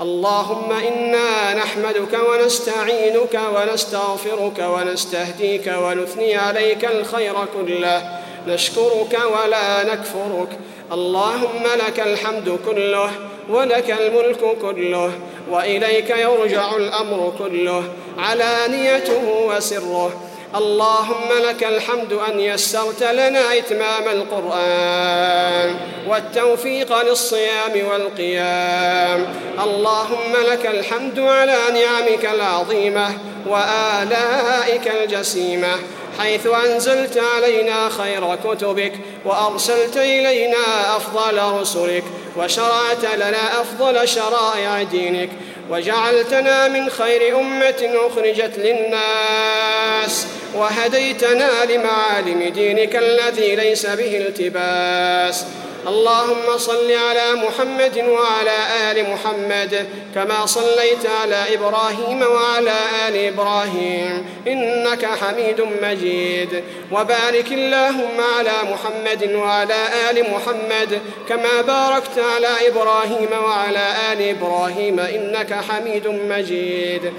اللهم إنا نحمدك ونستعينك ونستغفرك ونستهديك ونثني عليك الخير كله. نشكرك ولا نكفرك. اللهم لك الحمد كله ولك الملك كله وإليك يرجع الأمر كله علانيته وسره. اللهم لك الحمد أن يسرت لنا إتمام القرآن والتوفيق للصيام والقيام. اللهم لك الحمد على نعمك العظيمة وآلائك الجسيمة حيث أنزلت علينا خير كتبك وأرسلت إلينا أفضل رسلك وشرعت لنا أفضل شرائع دينك وجعلتنا من خير أمة أخرجت للناس. وهديتنا لمعالم دينك الذي ليس به التباس. اللهم صل على محمد وعلى آل محمد كما صليت على إبراهيم وعلى آل إبراهيم إنك حميد مجيد. وبارك اللهم على محمد وعلى آل محمد كما باركت على إبراهيم وعلى آل إبراهيم إنك حميد مجيد.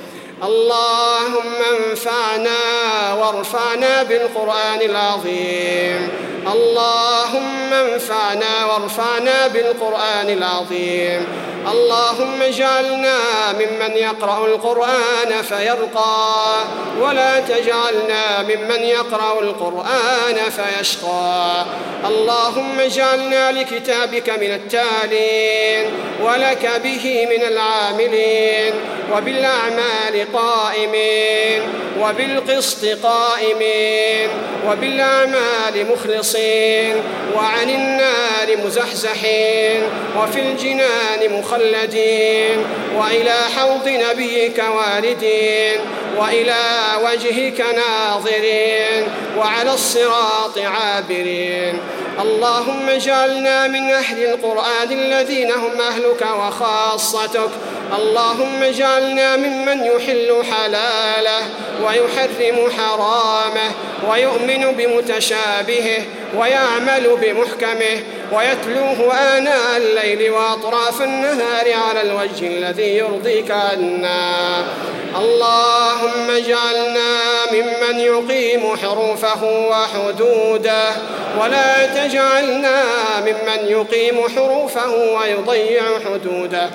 اللهم انفعنا وارفعنا بالقرآن العظيم. اللهم انفعنا وارفعنا بالقرآن العظيم. اللهم اجعلنا ممن يقرأ القرآن فيرقى ولا تجعلنا ممن يقرأ القرآن فيشقى. اللهم اجعلنا لكتابك من التالين ولك به من العاملين وبالأعمال قائمين. وبالقسط قائمين وبالأعمال مخلصين وعن النار مزحزحين وفي الجنان مخلدين وإلى حوض نبيك واردين وإلى وجهك ناظرين وعلى الصراط عابرين. اللهم اجعلنا من أهل القرآن الذين هم أهلك وخاصتك. اللهم اجعلنا ممن يحل حلاله ويحرم حرامه ويؤمن بمتشابهه ويعمل بمحكمه ويتلوه آناء الليل وأطراف النهار على الوجه الذي يرضيك عنا. اللهم اجعلنا ممن يقيم حروفه وحدوده ولا تجعلنا ممن يقيم حروفه ويضيع حدوده.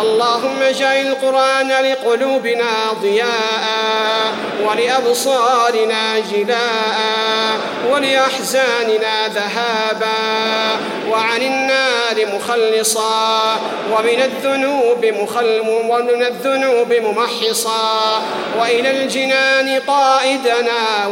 اللهم اجعل القرآن لقلوبنا ضياء ولأبصارنا جلاء ولأحزاننا ذهابا وعن النار مخلصا ومن الذنوب مخل ومن الذنوب ممحصا وإلى الجنان قائدنا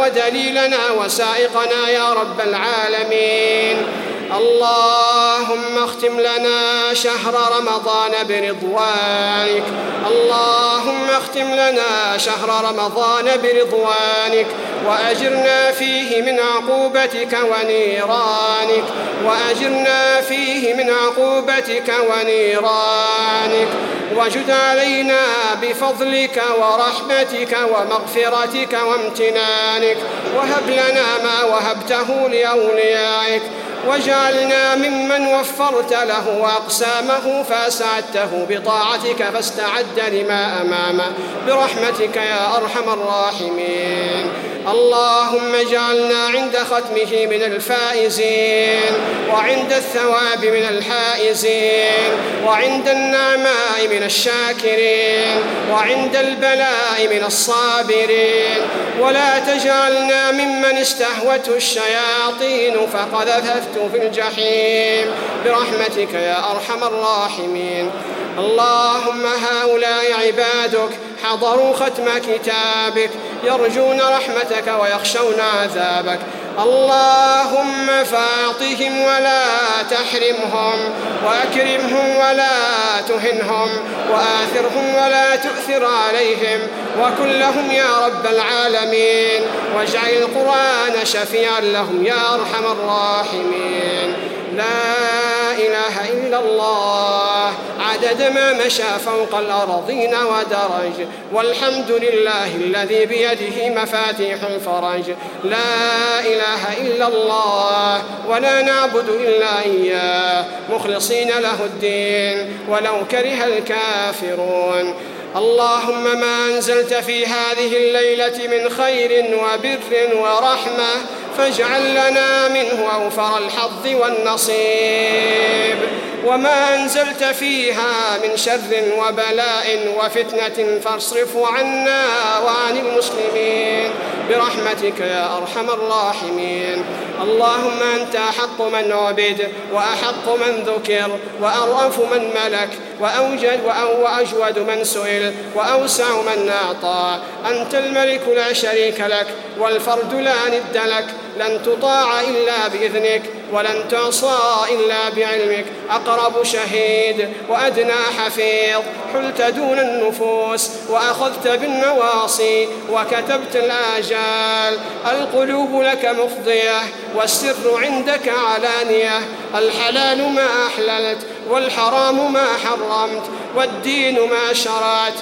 ودليلنا وسائقنا يا رب العالمين. اللهم اختم لنا شهر رمضان برضوانك. اللهم اختم لنا شهر رمضان برضوانك. وأجرنا فيه من عقوبتك ونيرانك. وأجرنا فيه من عقوبتك ونيرانك. وجد علينا بفضلك ورحمتك ومغفرتك وامتنانك. وهب لنا ما وهبته لأوليائك. واجعلنا ممن وفرت له أقسامه فأسعدته بطاعتك فاستعد لما أمامه. برحمتك يا أرحم الراحمين. اللهم اجعلنا عند ختمه من الفائزين وعند الثواب من الحائزين وعند النعماء من الشاكرين وعند البلاء من الصابرين. ولا تجعلنا ممن استهوته الشياطين فقذفته في الجحيم. برحمتك يا أرحم الراحمين. اللهم هؤلاء عبادك حضروا ختم كتابك. يرجون رحمتك ويخشون عذابك. اللهم فاعطهم ولا تحرمهم وأكرمهم ولا تهنهم وآثرهم ولا تؤثر عليهم وكن لهم يا رب العالمين. واجعل القرآن شفيعا لهم يا أرحم الراحمين. لا إله إلا الله. عدد ما مشى فوق الأرضين ودرج. والحمد لله الذي بيده مفاتيح الفرج. لا إله إلا الله ولا نعبد إلا إياه. مخلصين له الدين ولو كره الكافرون. اللهم ما أنزلت في هذه الليلة من خير وبر ورحمة. فاجعل لنا منه أوفر الحظ والنصيب. وما أنزلت فيها من شر وبلاء وفتنة فاصرفه عنا وعن المسلمين. برحمتك يا أرحم الراحمين. اللهم أنت أحق من عبد وأحق من ذكر وأرأف من ملك وأوجد وأجود من سئل وأوسع من أعطى. أنت الملك لا شريك لك والفرد لا ند لك. لن تطاع إلا بإذنك ولن تعصى إلا بعلمك. أقرب شهيد وأدنى حفيظ. حلت دون النفوس وأخذت بالنواصي وكتبت الآجال. القلوب لك مفضية والسر عندك علانية. الحلال ما أحللت والحرام ما حرمت والدين ما شرعت.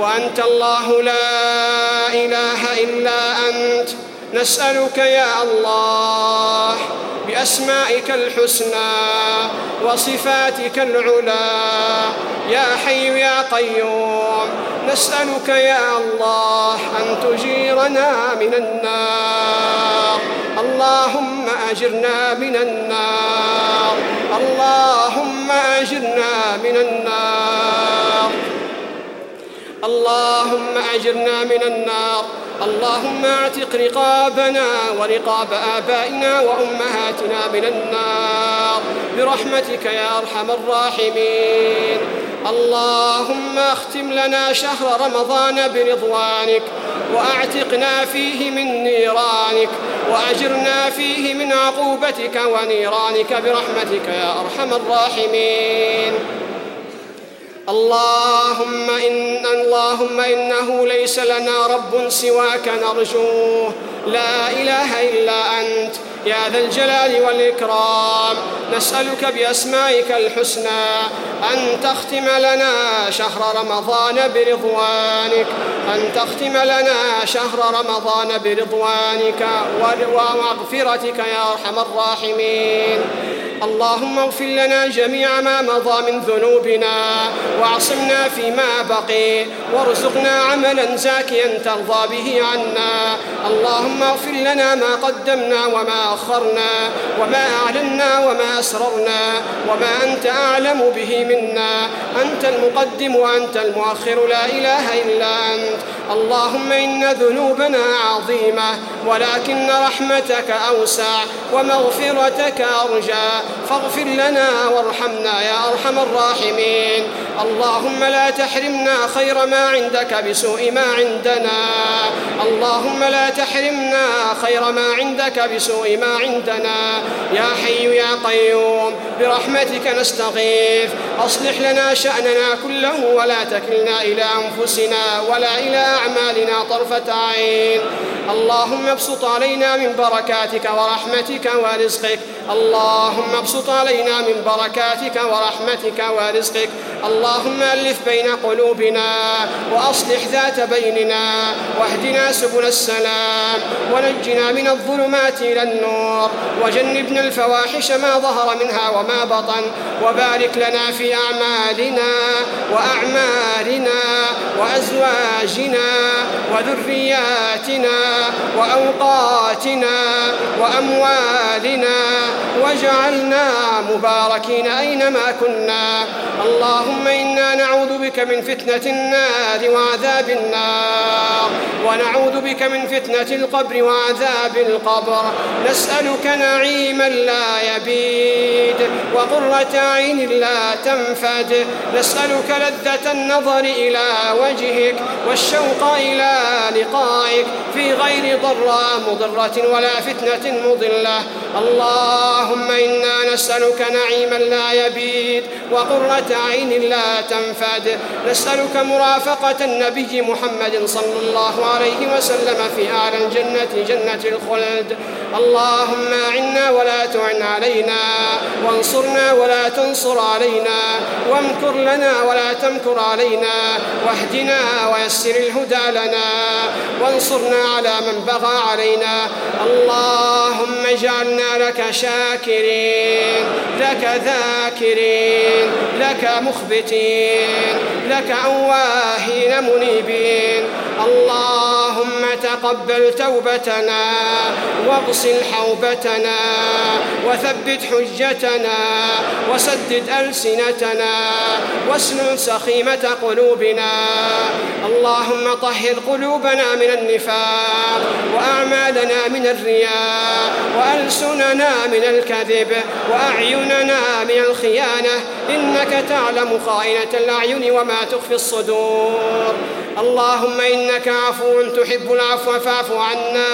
وأنت الله لا إله إلا أنت. نسألك يا الله بأسمائك الحسنى وصفاتك العلى. يا حي يا قيوم نسألك يا الله أن تجيرنا من النار. اللهم أجرنا من النار. اللهم أجرنا من النار. اللهم أجرنا من النار. اللهم اعتق رقابنا ورقاب آبائنا وأمهاتنا من النار. برحمتك يا أرحم الراحمين. اللهم اختم لنا شهر رمضان برضوانك وأعتقنا فيه من نيرانك وأجرنا فيه من عقوبتك ونيرانك. برحمتك يا أرحم الراحمين. اللهم إن اللهم إنه ليس لنا رب سواك نرجوه. لا إله إلا أنت يا ذا الجلال والإكرام. نسألك بأسمائك الحسنى أن تختم لنا شهر رمضان برضوانك. أن تختم لنا شهر رمضان برضوانك. ومغفرتك يا أرحم الراحمين. اللهم اغفر لنا جميع ما مضى من ذنوبنا واعصمنا فيما بقي وارزقنا عملا زاكيا ترضى به عنا. اللهم اغفر لنا ما قدمنا وما أخرنا وما أعلنا وما أسررنا وما أنت أعلم به منا. أنت المقدم وأنت المؤخر. لا إله إلا اللهم إن ذنوبنا عظيمة ولكن رحمتك أوسع ومغفرتك أرجى. فاغفر لنا وارحمنا يا أرحم الراحمين. اللهم لا تحرمنا خير ما عندك بسوء ما عندنا. اللهم لا تحرمنا خير ما عندك بسوء ما عندنا. يا حي يا قيوم برحمتك نستغيث. أصلح لنا شأننا كله ولا تكلنا إلى أنفسنا ولا إلى أعمالنا طرفة عين اللهم ابسط علينا من بركاتك ورحمتك ورزقك. اللهم ابسط علينا من بركاتك ورحمتك ورزقك. اللهم ألف بين قلوبنا وأصلح ذات بيننا واهدنا سبل السلام ونجنا من الظلمات إلى النور وجنبنا الفواحش ما ظهر منها وما بطن وبارك لنا في أعمالنا وأعمالنا وأزواجنا وذرياتنا وأوقاتنا وأموالنا واجعلنا مباركين أينما كنا اللهم إنا نعوذ بك من فتنة النار وعذاب النار. ونعوذ بك من فتنة القبر وعذاب القبر. نسألك نعيما لا يبيد وقرة عين لا تنفد. نسألك لذة النظر إلى وجهك والشوق إلى لقائك. في غير ضراء مضرة ولا فتنة مضلة. اللهم إنا نسألك نعيما لا يبيد وقرة عين لا تنفد. نسألك مرافقة النبي محمد صلى الله عليه وسلم في أعلى الجنة جنة الخلد. اللهم أعنا ولا تعن علينا وانصرنا ولا تنصر علينا وامكر لنا ولا تمكر علينا واهدنا ويسر الهدى لنا وانصرنا على من بغى علينا. اللهم اجعلنا لك شاكرين لك ذاكرين لك مخبتين. لك أواهين منيبين. اللهم تقبل توبتنا واغسل حوبتنا وثبت حجتنا وسدد ألسنتنا واسلل سخيمة قلوبنا اللهم طهر قلوبنا من النفاق وأعمالنا من الرياء وألسننا من الكذب وأعيننا من الخيانة إنك تعلم خائنة الأعين وما تخفي الصدور اللهم إنك عفو تحب العفو فاعف عنا.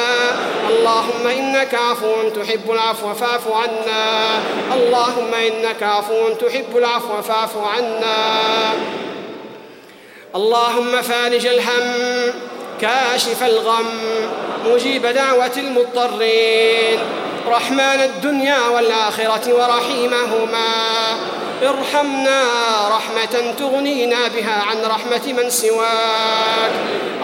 اللهم إنك عفو تحب العفو فاعف عنا. اللهم إنك عفو تحب العفو فاعف عنا. اللهم فارج الهم كاشف الغم مجيب دعوة المضطرين. رحمن الدنيا والآخرة ورحيمهما. ارحمنا رحمة تغنينا بها عن رحمة من سواك.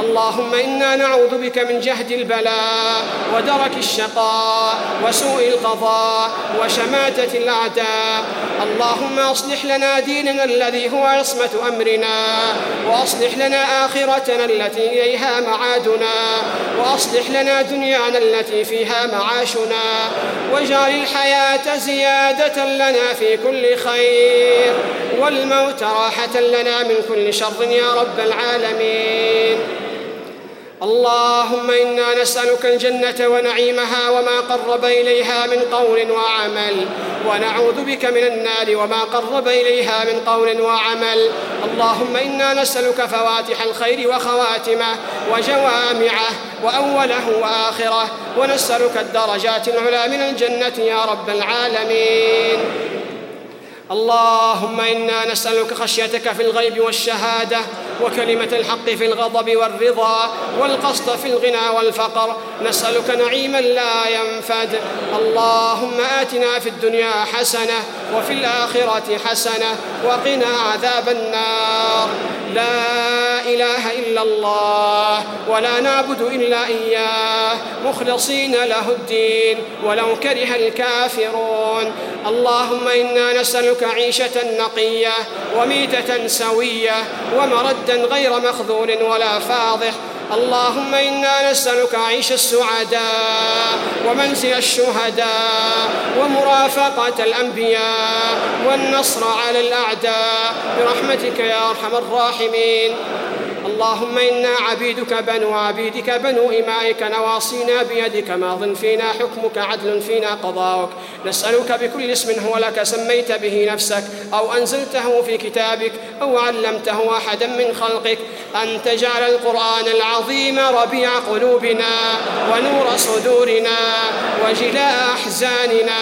اللهم إنا نعوذ بك من جهد البلاء ودرك الشقاء وسوء القضاء وشماتة الأعداء. اللهم أصلح لنا ديننا الذي هو عصمة أمرنا وأصلح لنا آخرتنا التي إليها معادنا وأصلح لنا دنيانا التي فيها معاشنا واجعل الحياة زيادة لنا في كل خير. والموت راحة لنا من كل شر يا رب العالمين. اللهم إنا نسألك الجنة ونعيمها وما قرب إليها من قول وعمل. ونعوذ بك من النار وما قرب إليها من قول وعمل. اللهم إنا نسألك فواتح الخير وخواتمه وجوامعه وأوله وآخره. ونسألك الدرجات العلى من الجنة يا رب العالمين. اللهم إنا نسألك خشيتك في الغيب والشهادة وكلمة الحق في الغضب والرضا والقصد في الغنى والفقر. نسألك نعيما لا ينفد. اللهم آتنا في الدنيا حسنة وفي الآخرة حسنة وقنا عذاب النار. لا إله إلا الله ولا نعبد إلا إياه. مخلصين له الدين ولو كره الكافرون. اللهم إنا نسألك عيشة نقية وميتة سوية ومردا غير مخذول ولا فاضح اللهم إنا نسألك عيش السعداء ومنزل الشهداء ومرافقة الأنبياء والنصر على الأعداء برحمتك يا أرحم الراحمين. اللهم إنا عبيدك بنو عبيدك بنو إمائك نواصينا بيدك ماض فينا حكمك عدل فينا قضاؤك. نسألك بكل اسم هو لك سميت به نفسك أو أنزلته في كتابك أو علمته أحدا من خلقك. أن تجعل القرآن العظيم ربيع قلوبنا ونور صدورنا وجلاء أحزاننا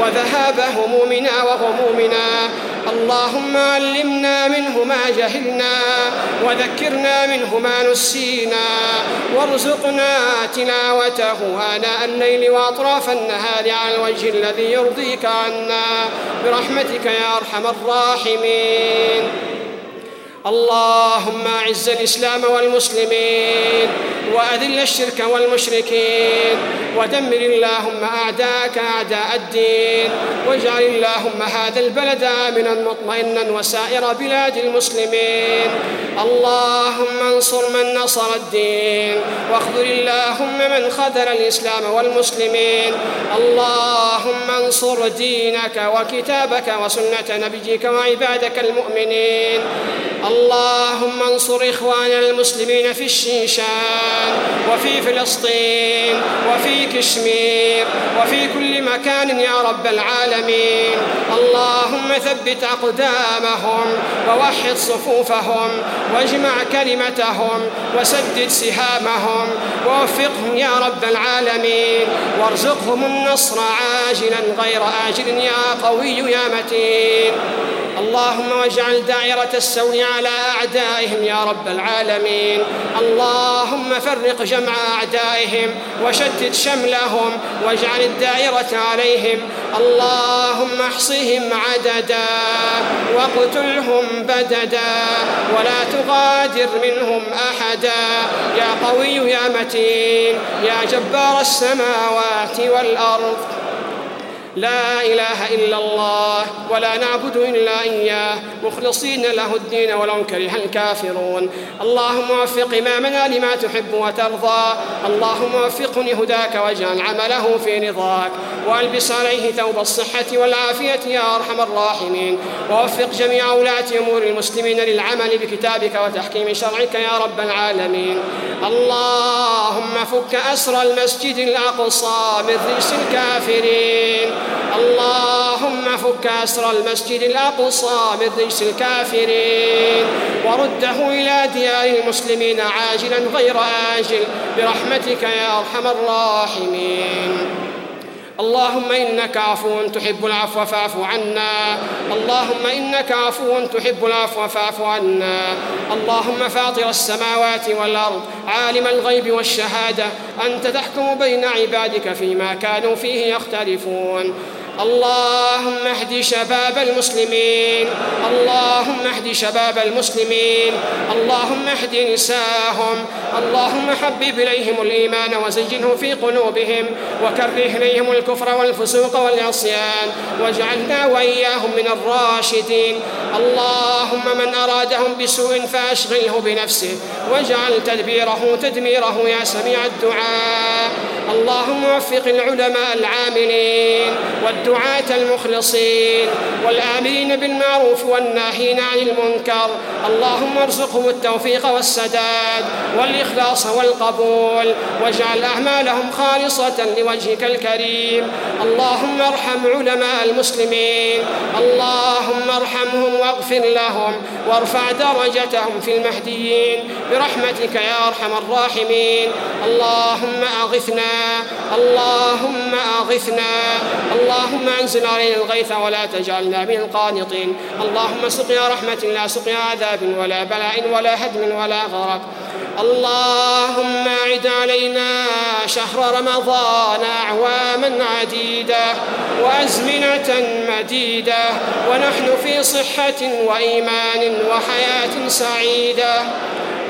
وذهاب همومنا وغمومنا. اللهم علمنا منه ما جهلنا وذكرنا منه ما نسينا وارزقنا تلاوته آناء الليل وأطراف النهار على الوجه الذي يرضيك عنا. برحمتك يا أرحم الراحمين. اللهم اعز الإسلام والمسلمين وأذل الشرك والمشركين ودمر اللهم أعداءك أعداء الدين واجعل اللهم هذا البلد آمنا مطمئنا وسائر بلاد المسلمين اللهم انصر من نصر الدين واخذل اللهم من خذل الإسلام والمسلمين اللهم انصر دينك وكتابك وسنة نبيك وعبادك المؤمنين اللهم انصر إخواننا المسلمين في الشيشان وفي فلسطين وفي كشمير وفي كل مكان يا رب العالمين. اللهم ثبت أقدامهم ووحد صفوفهم واجمع كلمتهم وسدد سهامهم ووفقهم يا رب العالمين. وارزقهم النصر عاجلا غير آجل يا قوي يا متين. اللهم واجعل دائرة السوء على أعدائهم يا رب العالمين. اللهم فرق جمع أعدائهم وشتت شملهم واجعل الدائرة عليهم. اللهم احصهم عددا واقتلهم بددا ولا تغادر منهم أحدا. يا قوي يا متين يا جبار السماوات والأرض. لا إله إلا الله ولا نعبد إلا إياه. مخلصين له الدين ولو كره الكافرون. اللهم وفق إمامنا لما تحب وترضى. اللهم وفقه لهداك واجعل عمله في رضاك. والبس عليه ثوب الصحة والعافية يا أرحم الراحمين. ووفق جميع ولاة أمور المسلمين للعمل بكتابك وتحكيم شرعك يا رب العالمين. اللهم فك أسر المسجد الأقصى من رجس الكافرين. اللهم فك أسر المسجد الأقصى من رجس الكافرين ورده إلى ديار المسلمين عاجلا غير آجل برحمتك يا أرحم الراحمين. اللهم إنك عفو تحب العفو فاعف عنا. اللهم إنك عفو تحب العفو فاعف عنا. اللهم فاطر السماوات والأرض عالم الغيب والشهادة أنت تحكم بين عبادك فيما كانوا فيه يختلفون. اللهم اهد شباب المسلمين. اللهم اهد شباب المسلمين. اللهم اهد نساءهم اللهم حبب إليهم الإيمان وزينه في قلوبهم وكره إليهم الكفر والفسوق والعصيان واجعلنا وإياهم من الراشدين. اللهم من أرادهم بسوء فأشغله بنفسه واجعل تدبيره تدميره يا سميع الدعاء. اللهم وفق العلماء العاملين والدعاة المخلصين والآمرين بالمعروف والناهين عن المنكر. اللهم ارزقهم التوفيق والسداد والإخلاص والقبول واجعل أعمالهم خالصة لوجهك الكريم. اللهم ارحم علماء المسلمين. اللهم ارحمهم واغفر لهم وارفع درجتهم في المهديين. برحمتك يا أرحم الراحمين. اللهم أغثنا اللهم أغثنا اللهم أنزل علينا الغيث ولا تجعلنا من القانطين. اللهم سقيا رحمة لا سقيا عذاب ولا بلاء ولا هدم ولا غرق. اللهم أعد علينا شهر رمضان أعواما عديدة وأزمنة مديدة ونحن في صحة وإيمان وحياة سعيدة.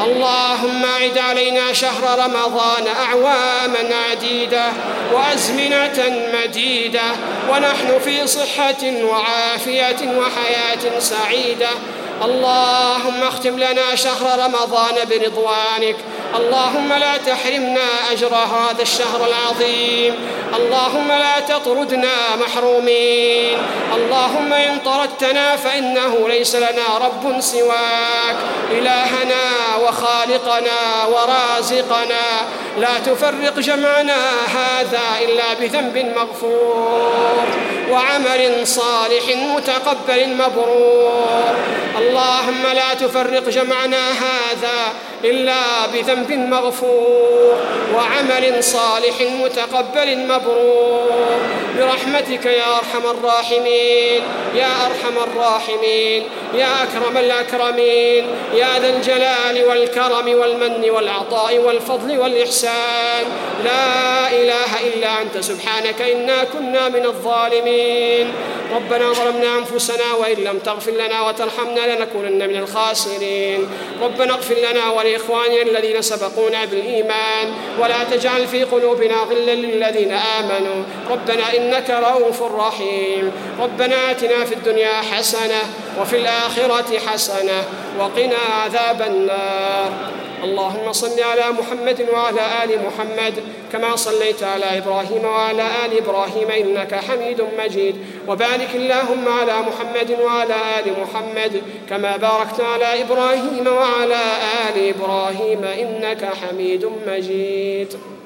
اللهم أعد علينا شهر رمضان أعواما عديدة وأزمنة مديدة ونحن في صحة وعافية وحياة سعيدة اللهم اختم لنا شهر رمضان برضوانك اللهم لا تحرمنا أجر هذا الشهر العظيم. اللهم لا تطردنا محرومين. اللهم إن طردتنا فإنه ليس لنا رب سواك. إلهنا وخالقنا ورازقنا. لا تفرق جمعنا هذا إلا بذنب مغفور. وعمل صالح متقبل مبرور. اللهم لا تفرق جمعنا هذا إلا بذنب مغفور وعمل صالح متقبل مبرور. برحمتك يا أرحم الراحمين يا أرحم الراحمين يا أكرم الأكرمين يا ذا الجلال والكرم والمن والعطاء والفضل والإحسان. لا إله إلا أنت سبحانك إنا كنا من الظالمين. ربنا ظلمنا أنفسنا وإن لم تغفر لنا وترحمنا لنكونن من الخاسرين. ربنا اغفر لنا ولإخواننا الذين سبقونا بالإيمان ولا تجعل في قلوبنا غلا للذين آمنوا. ربنا إنك رؤوف رحيم. ربنا آتنا في الدنيا حسنة وفي الآخرة حسنة وقنا عذاب النار. اللهم صل على محمد وعلى آل محمد كما صليت على إبراهيم وعلى آل إبراهيم إنك حميد مجيد. وبارك اللهم على محمد وعلى آل محمد كما باركت على إبراهيم وعلى آل إبراهيم إنك حميد مجيد.